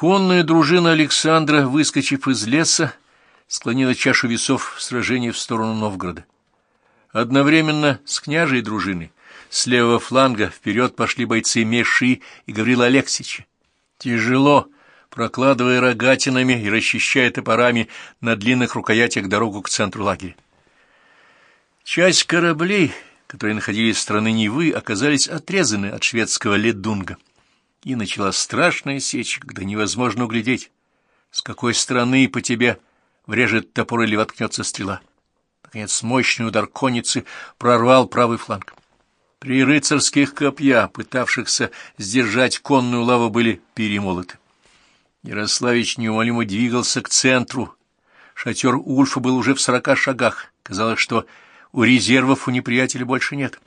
Конная дружина Александра, выскочив из леса, склонила чашу весов в сражении в сторону Новгорода. Одновременно с княжей дружиной с левого фланга вперед пошли бойцы Меши и Гаврила Алексича. Тяжело, прокладывая рогатинами и расчищая топорами на длинных рукоятях дорогу к центру лагеря. Часть кораблей, которые находились в страны Невы, оказались отрезаны от шведского ледунга. И начала страшная сечь, когда невозможно углядеть, с какой стороны по тебе врежет топор или воткнется стрела. Наконец, мощный удар конницы прорвал правый фланг. Три рыцарских копья, пытавшихся сдержать конную лаву, были перемолоты. Ярославич неумолимо двигался к центру. Шатер Ульфа был уже в сорока шагах. Казалось, что у резервов у неприятеля больше нет.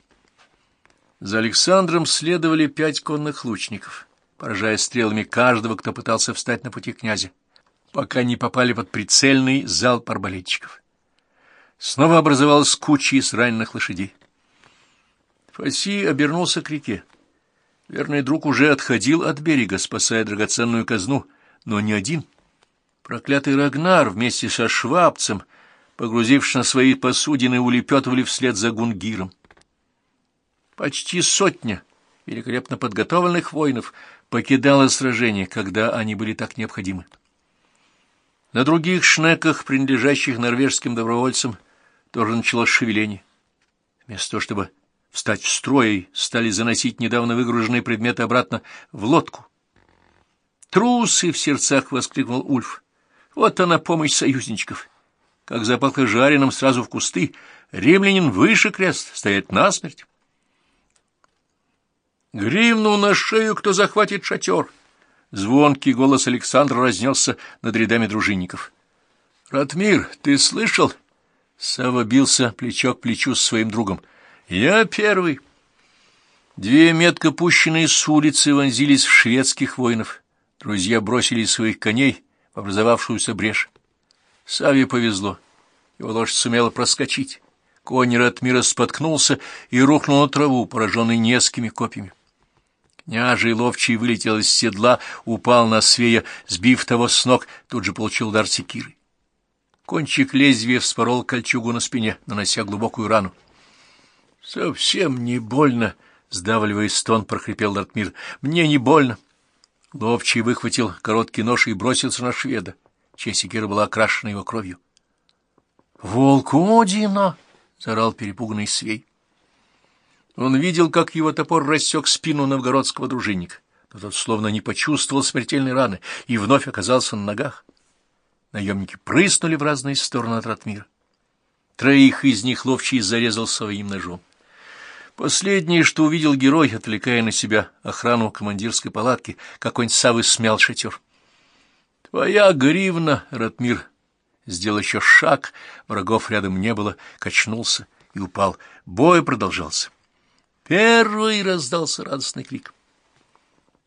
За Александром следовали пять конных лучников, поражая стрелами каждого, кто пытался встать на пути князя, пока не попали под прицельный залп арбалетчиков. Снова образовалась куча из раненых лошадей. Фаси обернулся к реке. Верный друг уже отходил от берега, спасая драгоценную казну, но не один. Проклятый Рагнар вместе со швабцем, погрузившись на свои посудины, улепетывали вслед за Гунгиром. Почти сотня великолепно подготовленных воинов покидала сражение, когда они были так необходимы. На других шнеках, принадлежащих норвежским добровольцам, тоже началось шевеление. Вместо того, чтобы встать в строй, стали заносить недавно выгруженные предметы обратно в лодку. «Трусы!» — в сердцах воскликнул Ульф. «Вот она, помощь союзничков!» Как запахло жареным сразу в кусты, римлянин выше крест, стоять насмерть. «Гривну на шею, кто захватит шатер!» Звонкий голос Александра разнесся над рядами дружинников. «Ратмир, ты слышал?» Сава бился плечо к плечу с своим другом. «Я первый!» Две метко пущенные с улицы вонзились в шведских воинов. Друзья бросили своих коней в образовавшуюся брешь. Саве повезло. Его лошадь сумела проскочить. Конь Ратмира споткнулся и рухнул на траву, пораженный несколькими копьями. Княжий ловчий вылетел из седла, упал на свея, сбив того с ног, тут же получил удар секиры. Кончик лезвия вспорол кольчугу на спине, нанося глубокую рану. — Совсем не больно, — сдавливая стон, прохрипел Дартмир. — Мне не больно. Ловчий выхватил короткий нож и бросился на шведа, чья секира была окрашена его кровью. — Волк Одина! — заорал перепуганный свей. Он видел, как его топор рассек спину новгородского дружинника, но тот словно не почувствовал смертельной раны и вновь оказался на ногах. Наемники прыснули в разные стороны от Ратмира. Троих из них ловчий зарезал своим ножом. Последнее, что увидел герой, отвлекая на себя охрану командирской палатки, какой-нибудь Савы смял шатер. «Твоя гривна, Ратмир!» Сделал еще шаг, врагов рядом не было, качнулся и упал. Бой продолжался. Первый раздался радостный крик.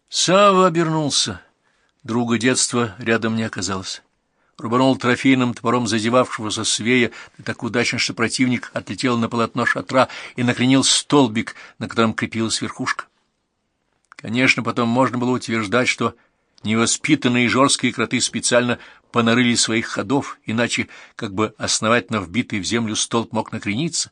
Сава обернулся. Друга детства рядом не оказалось рубанул трофейным топором зазевавшегося свея, да так удачно, что противник отлетел на полотно шатра и накренил столбик, на котором крепилась верхушка. Конечно, потом можно было утверждать, что невоспитанные жорские кроты специально понарыли своих ходов, иначе как бы основательно вбитый в землю столб мог накрениться.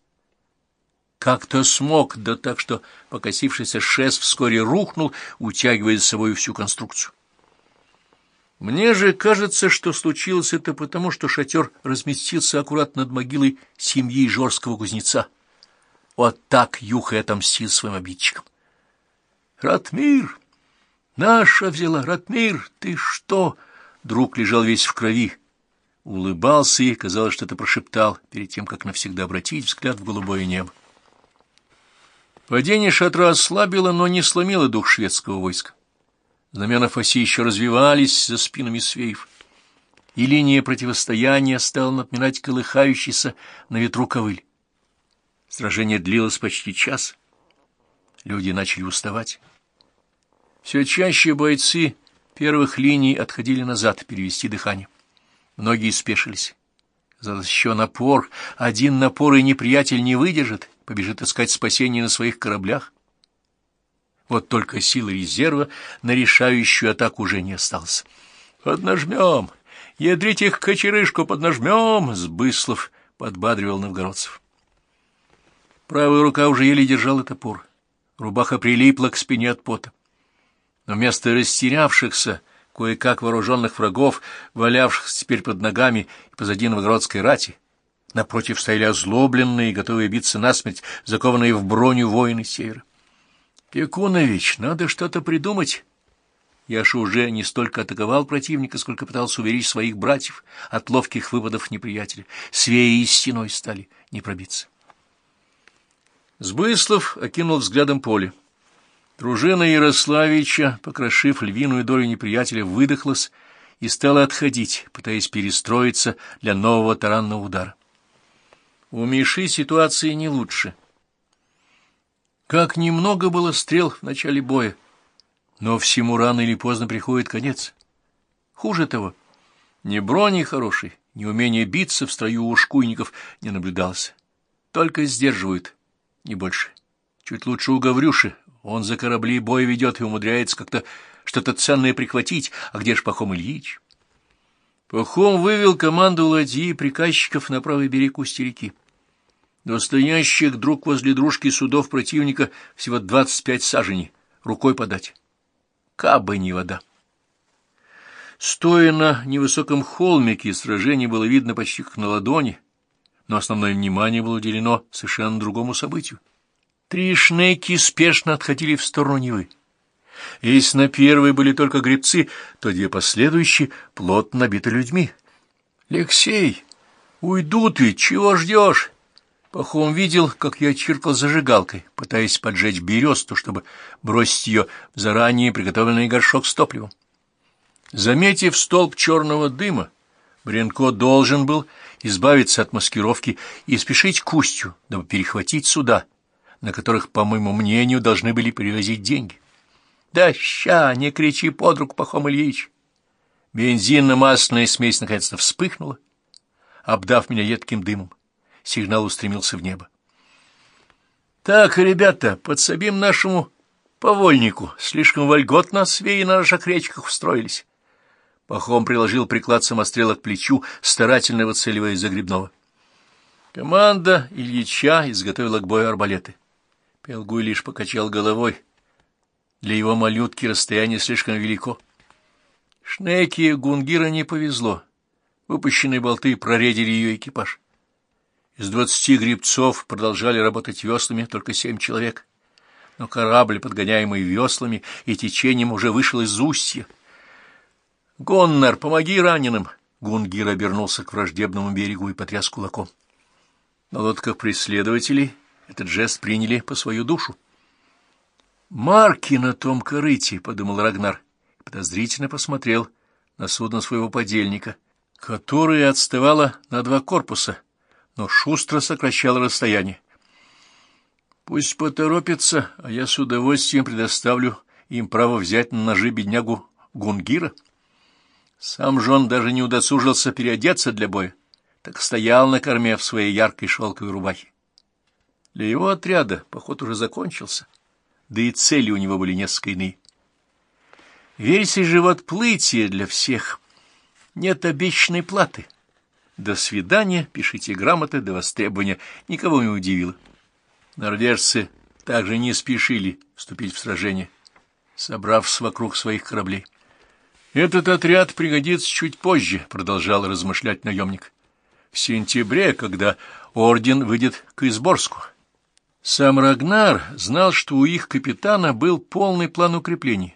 Как-то смог, да так, что покосившийся шест вскоре рухнул, утягивая за собой всю конструкцию. Мне же кажется, что случилось это потому, что шатер разместился аккуратно над могилой семьи Жорского кузнеца. Вот так Юха отомстил своим обидчикам. «Ратмир! Наша взяла! Ратмир, ты что?» Друг лежал весь в крови. Улыбался и, казалось, что-то прошептал, перед тем, как навсегда обратить взгляд в голубое небо. Падение шатра ослабило, но не сломило дух шведского войска. Знамена Фаси еще развивались за спинами свеев, и линия противостояния стала напоминать колыхающийся на ветру ковыль. Сражение длилось почти час. Люди начали уставать. Все чаще бойцы первых линий отходили назад перевести дыхание. Многие спешились. Казалось, еще напор, один напор и неприятель не выдержит, побежит искать спасение на своих кораблях. Вот только силы резерва на решающую атаку уже не осталось. «Поднажмем! Ядрите их кочерышку, поднажмем!» — Сбыслов подбадривал новгородцев. Правая рука уже еле держала топор. Рубаха прилипла к спине от пота. Но вместо растерявшихся, кое-как вооруженных врагов, валявшихся теперь под ногами и позади новгородской рати, напротив стояли озлобленные, готовые биться насмерть, закованные в броню воины севера. Пекунович, надо что-то придумать. Яша уже не столько атаковал противника, сколько пытался уверить своих братьев от ловких выпадов неприятеля. Свеи и стеной стали не пробиться. Сбыслов окинул взглядом поле. Дружина Ярославича, покрошив львиную долю неприятеля, выдохлась и стала отходить, пытаясь перестроиться для нового таранного удара. У Миши ситуация не лучше — как немного было стрел в начале боя, но всему рано или поздно приходит конец. Хуже того, ни брони хорошей, ни умения биться в строю у шкуйников не наблюдалось. Только сдерживают, не больше. Чуть лучше у Гаврюши. Он за корабли бой ведет и умудряется как-то что-то ценное прихватить. А где ж Пахом Ильич? Пахом вывел команду ладьи и приказчиков на правый берег устья реки. До стоящих друг возле дружки судов противника всего двадцать пять саженей, рукой подать. Кабы не вода. Стоя на невысоком холмике, сражение было видно почти как на ладони, но основное внимание было уделено совершенно другому событию. Три шнеки спешно отходили в сторону Невы. Если на первой были только гребцы, то две последующие плотно набиты людьми. — Алексей, уйду ты, чего ждешь? Пахом видел, как я чиркал зажигалкой, пытаясь поджечь бересту, чтобы бросить ее в заранее приготовленный горшок с топливом. Заметив столб черного дыма, Бренко должен был избавиться от маскировки и спешить к устью, дабы перехватить суда, на которых, по моему мнению, должны были перевозить деньги. «Да ща, не кричи под руку, Пахом Ильич!» Бензинно-масляная смесь наконец-то вспыхнула, обдав меня едким дымом сигнал устремился в небо. «Так, ребята, подсобим нашему повольнику. Слишком вольготно свеи на наших речках устроились». Пахом приложил приклад самострела к плечу, старательно выцеливая загребного. Команда Ильича изготовила к бою арбалеты. Пелгуй лишь покачал головой. Для его малютки расстояние слишком велико. Шнеке Гунгира не повезло. Выпущенные болты проредили ее экипаж. Из двадцати грибцов продолжали работать веслами только семь человек. Но корабль, подгоняемый веслами и течением, уже вышел из устья. «Гоннер, помоги раненым!» Гунгир обернулся к враждебному берегу и потряс кулаком. На лодках преследователей этот жест приняли по свою душу. «Марки на том корыте», — подумал Рагнар, подозрительно посмотрел на судно своего подельника, которое отставало на два корпуса но шустро сокращал расстояние. Пусть поторопится, а я с удовольствием предоставлю им право взять на ножи беднягу Гунгира. Сам же он даже не удосужился переодеться для боя, так стоял на корме в своей яркой шелковой рубахе. Для его отряда поход уже закончился, да и цели у него были несколько иные. Версия же в отплытие для всех нет обещанной платы — до свидания, пишите грамоты, до востребования никого не удивило. Норвежцы также не спешили вступить в сражение, собравшись вокруг своих кораблей. «Этот отряд пригодится чуть позже», — продолжал размышлять наемник. «В сентябре, когда орден выйдет к Изборску». Сам Рагнар знал, что у их капитана был полный план укреплений,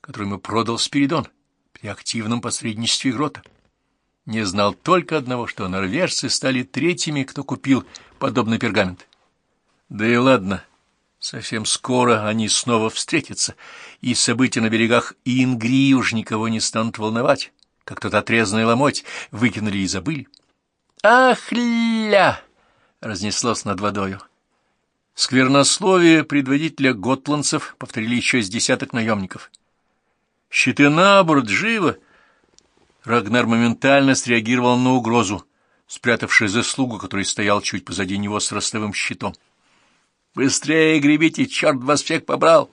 который ему продал Спиридон при активном посредничестве Грота не знал только одного, что норвежцы стали третьими, кто купил подобный пергамент. Да и ладно, совсем скоро они снова встретятся, и события на берегах Ингрии уж никого не станут волновать, как тот отрезанный ломоть выкинули и забыли. «Ах, ля!» — разнеслось над водою. Сквернословие предводителя готландцев повторили еще с десяток наемников. «Щиты на борт, живо!» Рагнар моментально среагировал на угрозу, спрятавшись за слугу, который стоял чуть позади него с ростовым щитом. «Быстрее гребите, черт вас всех побрал!»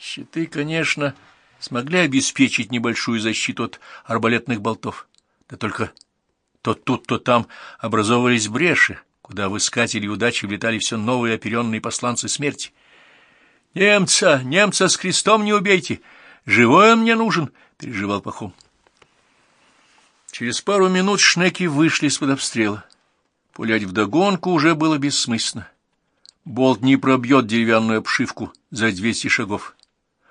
Щиты, конечно, смогли обеспечить небольшую защиту от арбалетных болтов. Да только то тут, то там образовывались бреши, куда в искатели удачи влетали все новые оперенные посланцы смерти. «Немца! Немца с крестом не убейте! Живой он мне нужен!» — переживал Пахом. Через пару минут шнеки вышли из-под обстрела. Пулять вдогонку уже было бессмысленно. Болт не пробьет деревянную обшивку за двести шагов,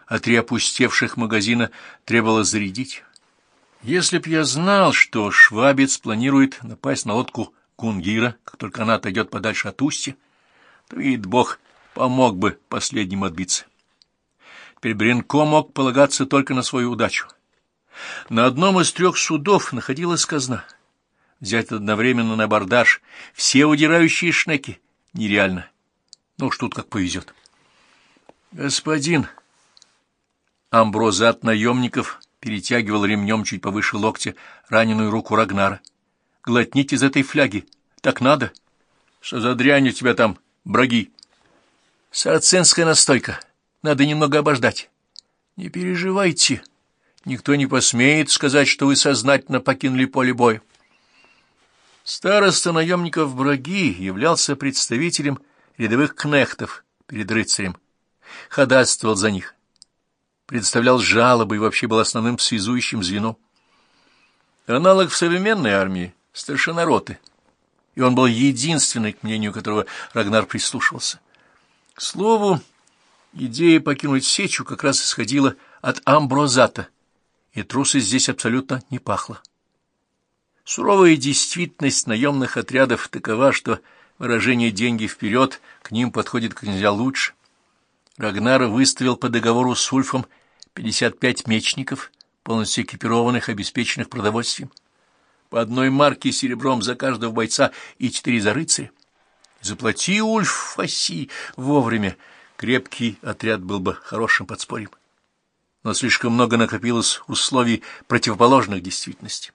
а три опустевших магазина требовалось зарядить. Если б я знал, что швабец планирует напасть на лодку Кунгира, как только она отойдет подальше от устья, то, видит Бог, помог бы последним отбиться. Теперь Бренко мог полагаться только на свою удачу. На одном из трех судов находилась казна. Взять одновременно на абордаж все удирающие шнеки нереально. Ну уж тут как повезет. Господин, Амброзат наемников перетягивал ремнем чуть повыше локтя раненую руку Рагнара. Глотнить из этой фляги. Так надо. Что за дрянь у тебя там, браги? Сарацинская настойка. Надо немного обождать. Не переживайте. Никто не посмеет сказать, что вы сознательно покинули поле боя. Староста наемников Браги являлся представителем рядовых кнехтов перед рыцарем, ходатайствовал за них, представлял жалобы и вообще был основным связующим звеном. Аналог в современной армии — старшина роты, и он был единственный, к мнению которого Рагнар прислушивался. К слову, идея покинуть Сечу как раз исходила от Амброзата, и трусы здесь абсолютно не пахло. Суровая действительность наемных отрядов такова, что выражение «деньги вперед» к ним подходит как нельзя лучше. Рагнар выставил по договору с Ульфом 55 мечников, полностью экипированных, обеспеченных продовольствием. По одной марке серебром за каждого бойца и четыре за рыцаря. Заплати, Ульф, Фаси, вовремя. Крепкий отряд был бы хорошим подспорьем но слишком много накопилось условий противоположных действительности.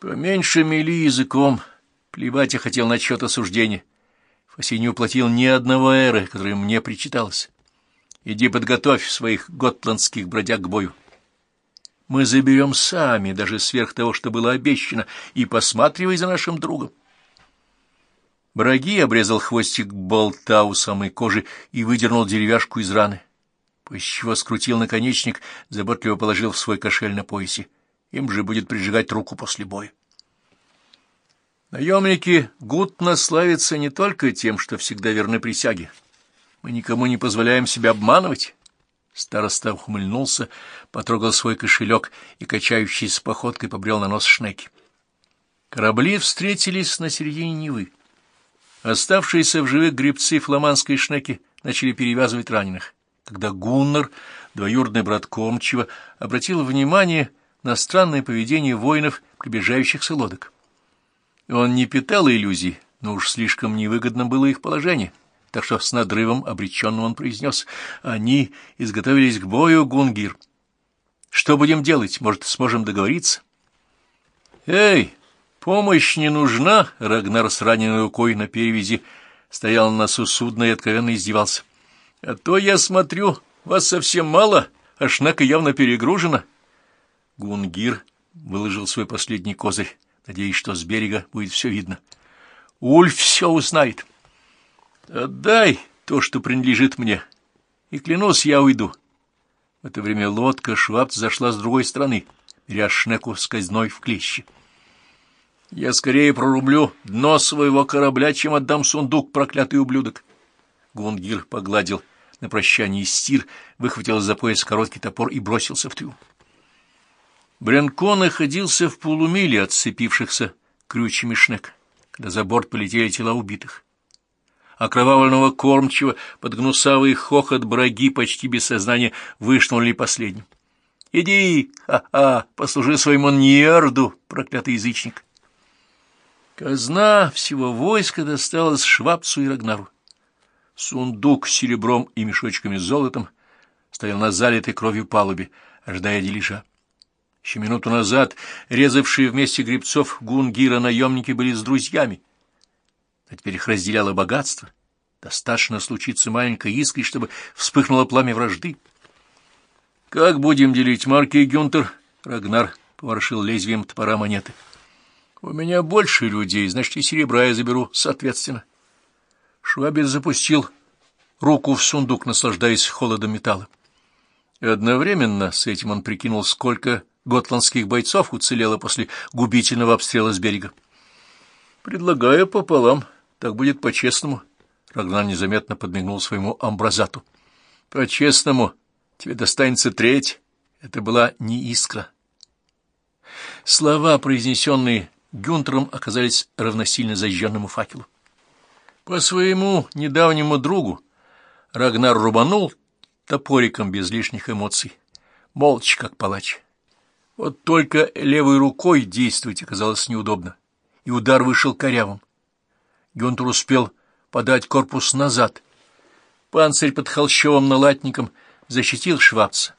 Поменьше мели языком, плевать я хотел на счет осуждения. Фаси не уплатил ни одного эры, который мне причиталось. Иди подготовь своих готландских бродяг к бою. Мы заберем сами, даже сверх того, что было обещано, и посматривай за нашим другом. Браги обрезал хвостик болта у самой кожи и выдернул деревяшку из раны после чего скрутил наконечник, заботливо положил в свой кошель на поясе. Им же будет прижигать руку после боя. Наемники Гутна славятся не только тем, что всегда верны присяге. Мы никому не позволяем себя обманывать. Староста ухмыльнулся, потрогал свой кошелек и, качающийся походкой, побрел на нос шнеки. Корабли встретились на середине Невы. Оставшиеся в живых гребцы фламандской шнеки начали перевязывать раненых когда Гуннар, двоюродный брат Комчева, обратил внимание на странное поведение воинов приближающихся лодок. Он не питал иллюзий, но уж слишком невыгодно было их положение, так что с надрывом обреченным он произнес «Они изготовились к бою, Гунгир. Что будем делать? Может, сможем договориться?» «Эй, помощь не нужна!» — Рагнар с раненой рукой на перевязи стоял на носу судна и откровенно издевался. А то я смотрю, вас совсем мало, а шнака явно перегружена. Гунгир выложил свой последний козырь, надеясь, что с берега будет все видно. Ульф все узнает. Отдай то, что принадлежит мне, и, клянусь, я уйду. В это время лодка Швабц зашла с другой стороны, беря шнеку скользной в клещи. Я скорее прорублю дно своего корабля, чем отдам сундук, проклятый ублюдок. Гунгир погладил на прощание стир, выхватил из-за пояса короткий топор и бросился в трюм. Бренко находился в полумиле от сцепившихся крючьями шнек, когда за борт полетели тела убитых. Окровавленного кормчего под гнусавый хохот браги почти без сознания вышнули последним. «Иди, ха-ха, послужи своему нерду, проклятый язычник!» Казна всего войска досталась Швабцу и Рагнару. Сундук с серебром и мешочками с золотом стоял на залитой кровью палубе, ожидая дележа. Еще минуту назад резавшие вместе гребцов Гунгира наемники были с друзьями, а теперь их разделяло богатство. Достаточно случиться маленькой искрой, чтобы вспыхнуло пламя вражды. Как будем делить марки, Гюнтер? Рагнар поворошил лезвием топора монеты. У меня больше людей, значит, и серебра я заберу соответственно. Швабель запустил руку в сундук, наслаждаясь холодом металла. И одновременно с этим он прикинул, сколько готландских бойцов уцелело после губительного обстрела с берега. «Предлагаю пополам, так будет по-честному». Рагнар незаметно подмигнул своему амбразату. «По-честному, тебе достанется треть». Это была не искра. Слова, произнесенные Гюнтером, оказались равносильно зажженному факелу. По своему недавнему другу Рагнар рубанул топориком без лишних эмоций, молча, как палач. Вот только левой рукой действовать оказалось неудобно, и удар вышел корявым. Гюнтер успел подать корпус назад. Панцирь под холщовым налатником защитил швабца.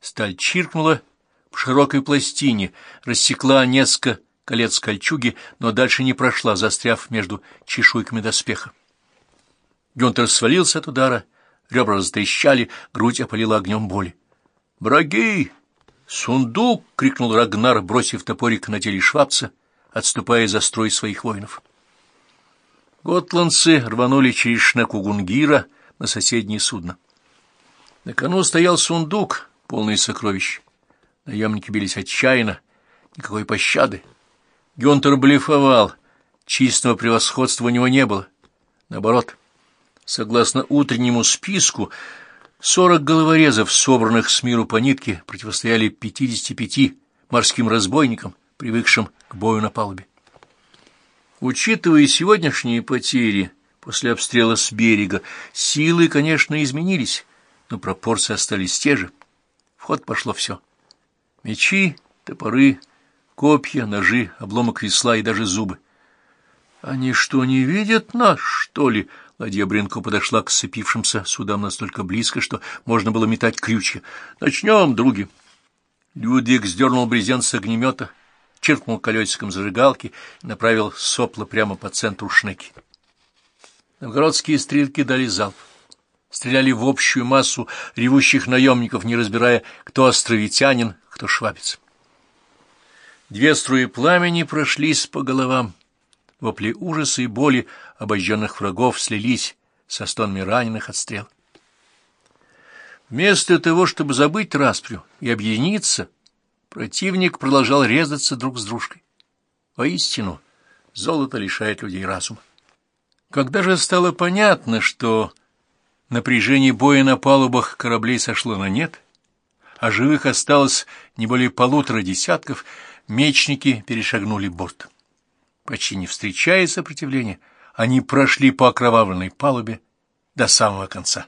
Сталь чиркнула в широкой пластине, рассекла несколько колец кольчуги, но дальше не прошла, застряв между чешуйками доспеха. Гюнтер свалился от удара, ребра затрещали, грудь опалила огнем боли. «Враги! Сундук!» — крикнул Рагнар, бросив топорик на теле швабца, отступая за строй своих воинов. Готландцы рванули через шнеку Гунгира на соседнее судно. На кону стоял сундук, полный сокровищ. Наемники бились отчаянно, никакой пощады. Гюнтер блефовал, чистого превосходства у него не было. Наоборот, согласно утреннему списку, сорок головорезов, собранных с миру по нитке, противостояли пятидесяти пяти морским разбойникам, привыкшим к бою на палубе. Учитывая сегодняшние потери после обстрела с берега, силы, конечно, изменились, но пропорции остались те же. В ход пошло все. Мечи, топоры, копья, ножи, обломок весла и даже зубы. «Они что, не видят нас, что ли?» Ладья Бренко подошла к сцепившимся судам настолько близко, что можно было метать крючья. «Начнем, други!» Людвиг сдернул брезент с огнемета, чиркнул колесиком зажигалки и направил сопло прямо по центру шнеки. Новгородские стрелки дали залп. Стреляли в общую массу ревущих наемников, не разбирая, кто островитянин, кто швабец. Две струи пламени прошлись по головам. Вопли ужаса и боли обожженных врагов слились со стонами раненых от стрел. Вместо того, чтобы забыть распрю и объединиться, противник продолжал резаться друг с дружкой. Воистину, золото лишает людей разума. Когда же стало понятно, что напряжение боя на палубах кораблей сошло на нет, а живых осталось не более полутора десятков, Мечники перешагнули борт. Почти не встречая сопротивления, они прошли по окровавленной палубе до самого конца.